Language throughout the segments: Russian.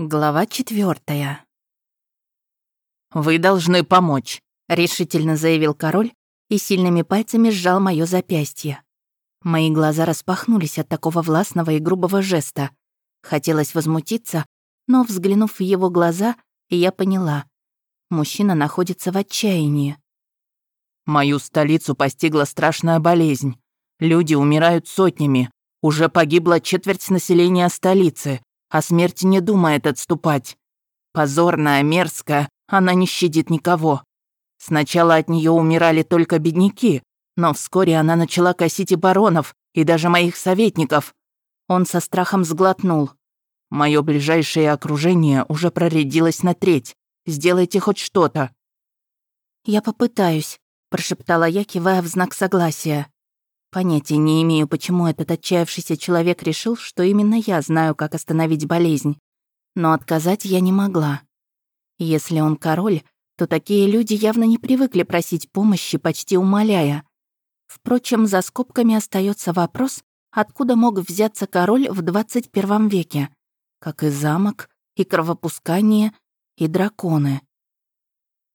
Глава четвертая. «Вы должны помочь», — решительно заявил король и сильными пальцами сжал моё запястье. Мои глаза распахнулись от такого властного и грубого жеста. Хотелось возмутиться, но, взглянув в его глаза, я поняла. Мужчина находится в отчаянии. «Мою столицу постигла страшная болезнь. Люди умирают сотнями. Уже погибла четверть населения столицы о смерти не думает отступать. Позорная, мерзкая, она не щадит никого. Сначала от нее умирали только бедняки, но вскоре она начала косить и баронов, и даже моих советников. Он со страхом сглотнул. Мое ближайшее окружение уже проредилось на треть. Сделайте хоть что-то. «Я попытаюсь», — прошептала я, кивая в знак согласия. Понятия не имею, почему этот отчаявшийся человек решил, что именно я знаю, как остановить болезнь. Но отказать я не могла. Если он король, то такие люди явно не привыкли просить помощи, почти умоляя. Впрочем, за скобками остается вопрос, откуда мог взяться король в 21 веке, как и замок, и кровопускание, и драконы.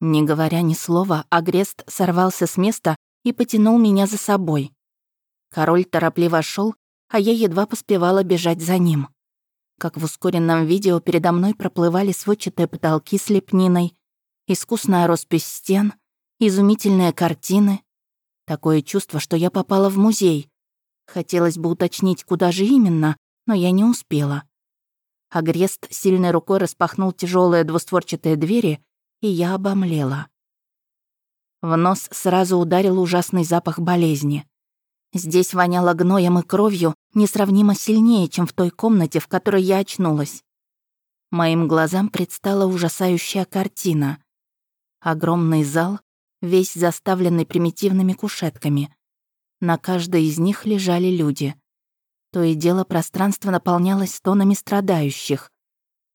Не говоря ни слова, Агрест сорвался с места и потянул меня за собой. Король торопливо шел, а я едва поспевала бежать за ним. Как в ускоренном видео передо мной проплывали сводчатые потолки с лепниной, искусная роспись стен, изумительные картины. Такое чувство, что я попала в музей. Хотелось бы уточнить, куда же именно, но я не успела. Агрест сильной рукой распахнул тяжелые двустворчатые двери, и я обомлела. В нос сразу ударил ужасный запах болезни. Здесь воняло гноем и кровью несравнимо сильнее, чем в той комнате, в которой я очнулась. Моим глазам предстала ужасающая картина. Огромный зал, весь заставленный примитивными кушетками. На каждой из них лежали люди. То и дело пространство наполнялось стонами страдающих.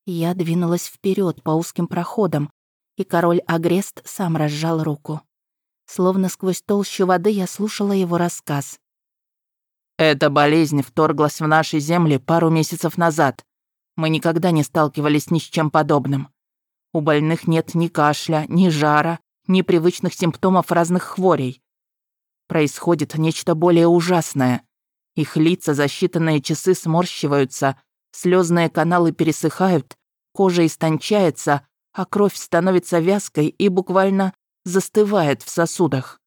Я двинулась вперед по узким проходам, и король Агрест сам разжал руку. Словно сквозь толщу воды я слушала его рассказ. Эта болезнь вторглась в наши земли пару месяцев назад. Мы никогда не сталкивались ни с чем подобным. У больных нет ни кашля, ни жара, ни привычных симптомов разных хворей. Происходит нечто более ужасное. Их лица за считанные часы сморщиваются, слезные каналы пересыхают, кожа истончается, а кровь становится вязкой и буквально застывает в сосудах.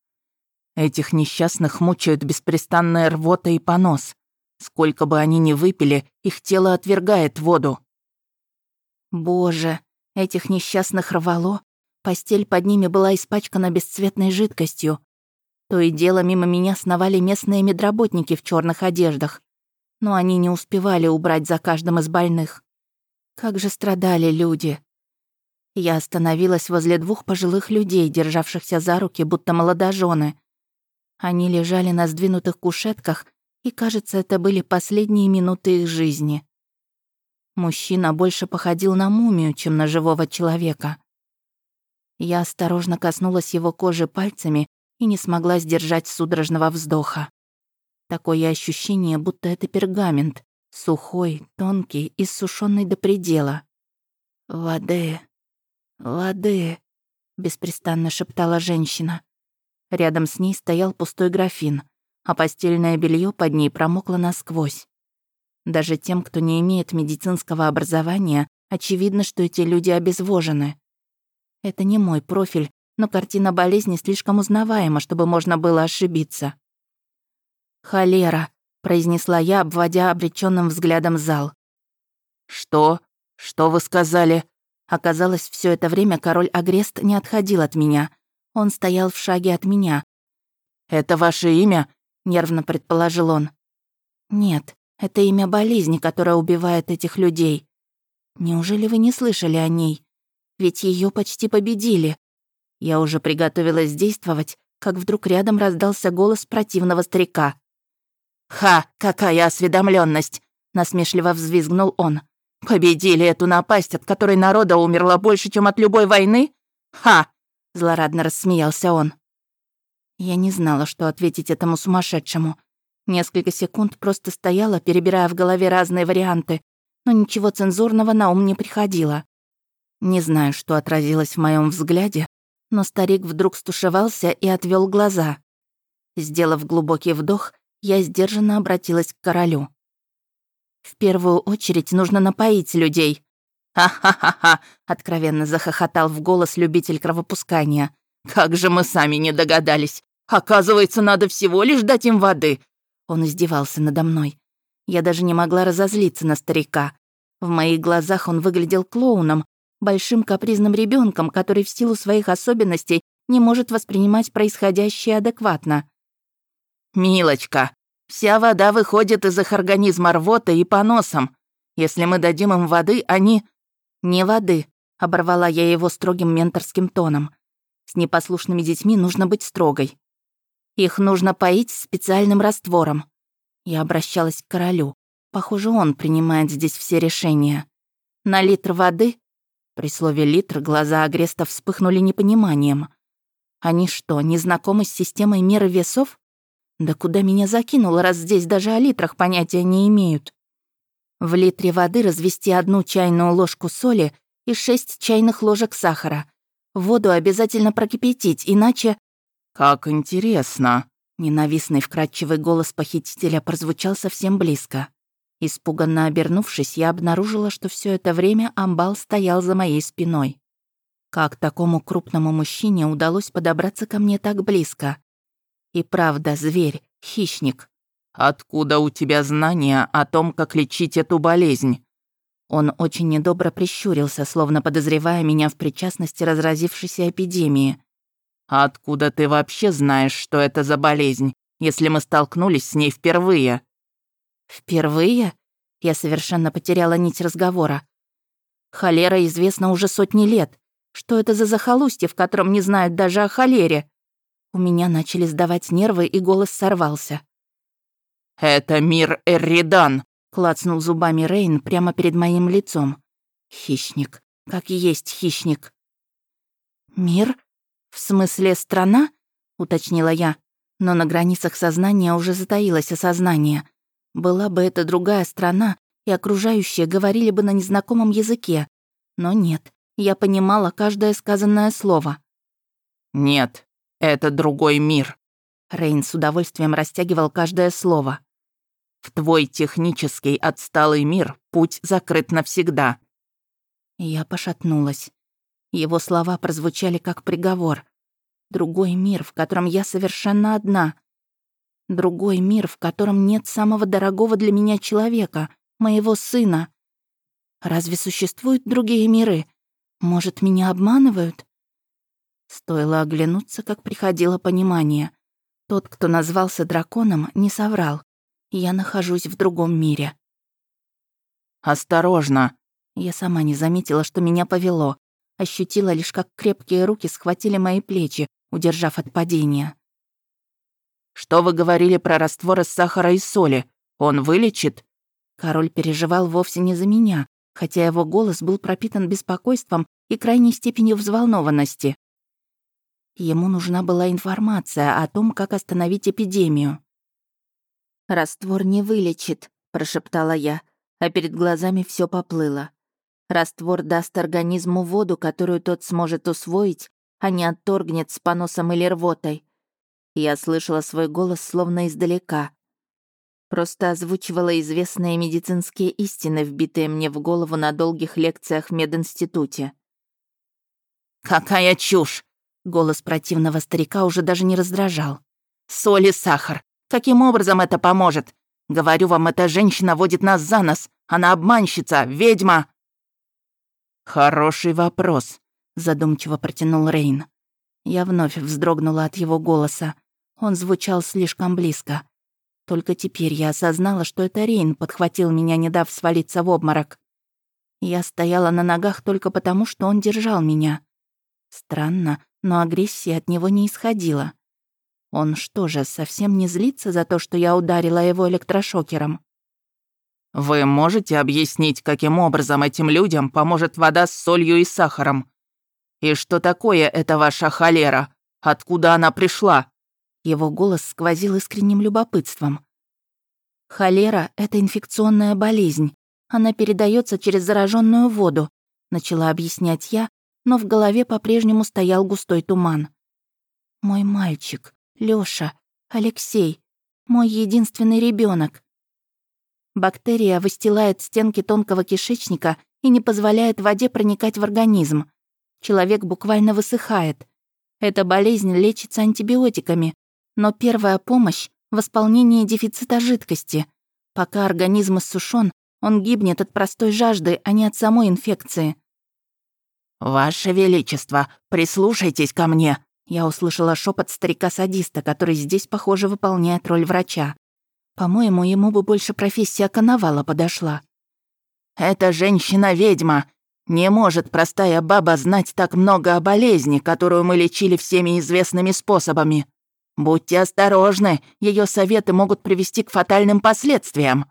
Этих несчастных мучают беспрестанная рвота и понос. Сколько бы они ни выпили, их тело отвергает воду. Боже, этих несчастных рвало. Постель под ними была испачкана бесцветной жидкостью. То и дело мимо меня сновали местные медработники в черных одеждах. Но они не успевали убрать за каждым из больных. Как же страдали люди. Я остановилась возле двух пожилых людей, державшихся за руки, будто молодожены. Они лежали на сдвинутых кушетках, и, кажется, это были последние минуты их жизни. Мужчина больше походил на мумию, чем на живого человека. Я осторожно коснулась его кожи пальцами и не смогла сдержать судорожного вздоха. Такое ощущение, будто это пергамент, сухой, тонкий, и иссушенный до предела. «Воды, воды», — беспрестанно шептала женщина. Рядом с ней стоял пустой графин, а постельное белье под ней промокло насквозь. Даже тем, кто не имеет медицинского образования, очевидно, что эти люди обезвожены. Это не мой профиль, но картина болезни слишком узнаваема, чтобы можно было ошибиться. «Холера», — произнесла я, обводя обреченным взглядом зал. «Что? Что вы сказали?» Оказалось, все это время король Агрест не отходил от меня, он стоял в шаге от меня. «Это ваше имя?» — нервно предположил он. «Нет, это имя болезни, которая убивает этих людей. Неужели вы не слышали о ней? Ведь ее почти победили. Я уже приготовилась действовать, как вдруг рядом раздался голос противного старика. «Ха, какая осведомленность! насмешливо взвизгнул он. «Победили эту напасть, от которой народа умерло больше, чем от любой войны? Ха! Злорадно рассмеялся он. Я не знала, что ответить этому сумасшедшему. Несколько секунд просто стояла, перебирая в голове разные варианты, но ничего цензурного на ум не приходило. Не знаю, что отразилось в моем взгляде, но старик вдруг стушевался и отвел глаза. Сделав глубокий вдох, я сдержанно обратилась к королю. «В первую очередь нужно напоить людей». «Ха-ха-ха-ха!» — откровенно захохотал в голос любитель кровопускания. «Как же мы сами не догадались! Оказывается, надо всего лишь дать им воды!» Он издевался надо мной. Я даже не могла разозлиться на старика. В моих глазах он выглядел клоуном, большим капризным ребенком, который в силу своих особенностей не может воспринимать происходящее адекватно. «Милочка, вся вода выходит из их организма рвотой и поносом. Если мы дадим им воды, они...» «Не воды», — оборвала я его строгим менторским тоном. «С непослушными детьми нужно быть строгой. Их нужно поить специальным раствором». Я обращалась к королю. Похоже, он принимает здесь все решения. На литр воды при слове «литр» глаза Агреста вспыхнули непониманием. Они что, не знакомы с системой меры весов? Да куда меня закинуло, раз здесь даже о литрах понятия не имеют? В литре воды развести одну чайную ложку соли и шесть чайных ложек сахара. Воду обязательно прокипятить, иначе... «Как интересно!» Ненавистный вкрадчивый голос похитителя прозвучал совсем близко. Испуганно обернувшись, я обнаружила, что все это время амбал стоял за моей спиной. Как такому крупному мужчине удалось подобраться ко мне так близко? И правда, зверь, хищник. «Откуда у тебя знания о том, как лечить эту болезнь?» Он очень недобро прищурился, словно подозревая меня в причастности разразившейся эпидемии. «Откуда ты вообще знаешь, что это за болезнь, если мы столкнулись с ней впервые?» Впервые? Я совершенно потеряла нить разговора. Холера известна уже сотни лет. Что это за захолустье, в котором не знают даже о холере? У меня начали сдавать нервы, и голос сорвался. «Это мир Эрридан!» — клацнул зубами Рейн прямо перед моим лицом. «Хищник. Как есть хищник». «Мир? В смысле страна?» — уточнила я. Но на границах сознания уже затаилось осознание. Была бы это другая страна, и окружающие говорили бы на незнакомом языке. Но нет, я понимала каждое сказанное слово. «Нет, это другой мир», — Рейн с удовольствием растягивал каждое слово. «В твой технический отсталый мир путь закрыт навсегда». Я пошатнулась. Его слова прозвучали как приговор. Другой мир, в котором я совершенно одна. Другой мир, в котором нет самого дорогого для меня человека, моего сына. Разве существуют другие миры? Может, меня обманывают? Стоило оглянуться, как приходило понимание. Тот, кто назвался драконом, не соврал. Я нахожусь в другом мире. «Осторожно!» Я сама не заметила, что меня повело. Ощутила лишь, как крепкие руки схватили мои плечи, удержав от падения. Что вы говорили про раствор из сахара и соли? Он вылечит?» Король переживал вовсе не за меня, хотя его голос был пропитан беспокойством и крайней степенью взволнованности. Ему нужна была информация о том, как остановить эпидемию. «Раствор не вылечит», — прошептала я, а перед глазами все поплыло. Раствор даст организму воду, которую тот сможет усвоить, а не отторгнет с поносом или рвотой. Я слышала свой голос словно издалека. Просто озвучивала известные медицинские истины, вбитые мне в голову на долгих лекциях в мединституте. «Какая чушь!» Голос противного старика уже даже не раздражал. «Соль и сахар. Каким образом это поможет? Говорю вам, эта женщина водит нас за нос. Она обманщица, ведьма!» «Хороший вопрос», — задумчиво протянул Рейн. Я вновь вздрогнула от его голоса. Он звучал слишком близко. Только теперь я осознала, что это Рейн подхватил меня, не дав свалиться в обморок. Я стояла на ногах только потому, что он держал меня. Странно, но агрессия от него не исходила. Он что же, совсем не злится за то, что я ударила его электрошокером? «Вы можете объяснить, каким образом этим людям поможет вода с солью и сахаром? И что такое эта ваша холера? Откуда она пришла?» Его голос сквозил искренним любопытством. Холера — это инфекционная болезнь. Она передается через зараженную воду, начала объяснять я, но в голове по-прежнему стоял густой туман. Мой мальчик, Лёша, Алексей, мой единственный ребенок. Бактерия выстилает стенки тонкого кишечника и не позволяет воде проникать в организм. Человек буквально высыхает. Эта болезнь лечится антибиотиками, но первая помощь — восполнение дефицита жидкости. Пока организм иссушен, он гибнет от простой жажды, а не от самой инфекции. «Ваше Величество, прислушайтесь ко мне!» Я услышала шепот старика-садиста, который здесь, похоже, выполняет роль врача. По-моему, ему бы больше профессия коновала подошла. «Это женщина-ведьма. Не может простая баба знать так много о болезни, которую мы лечили всеми известными способами. Будьте осторожны, ее советы могут привести к фатальным последствиям».